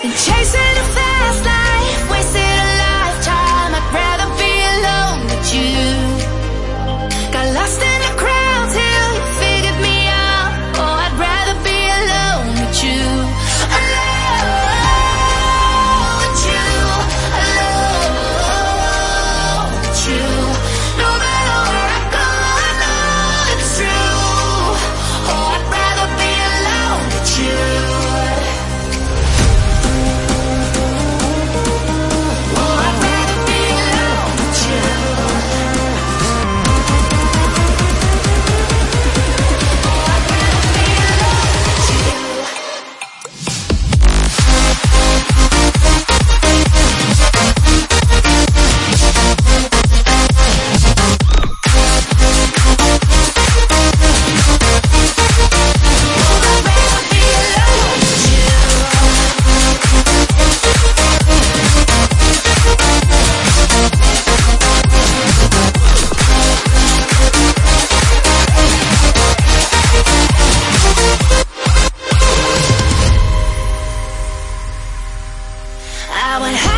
Been chasing a fast I happened? have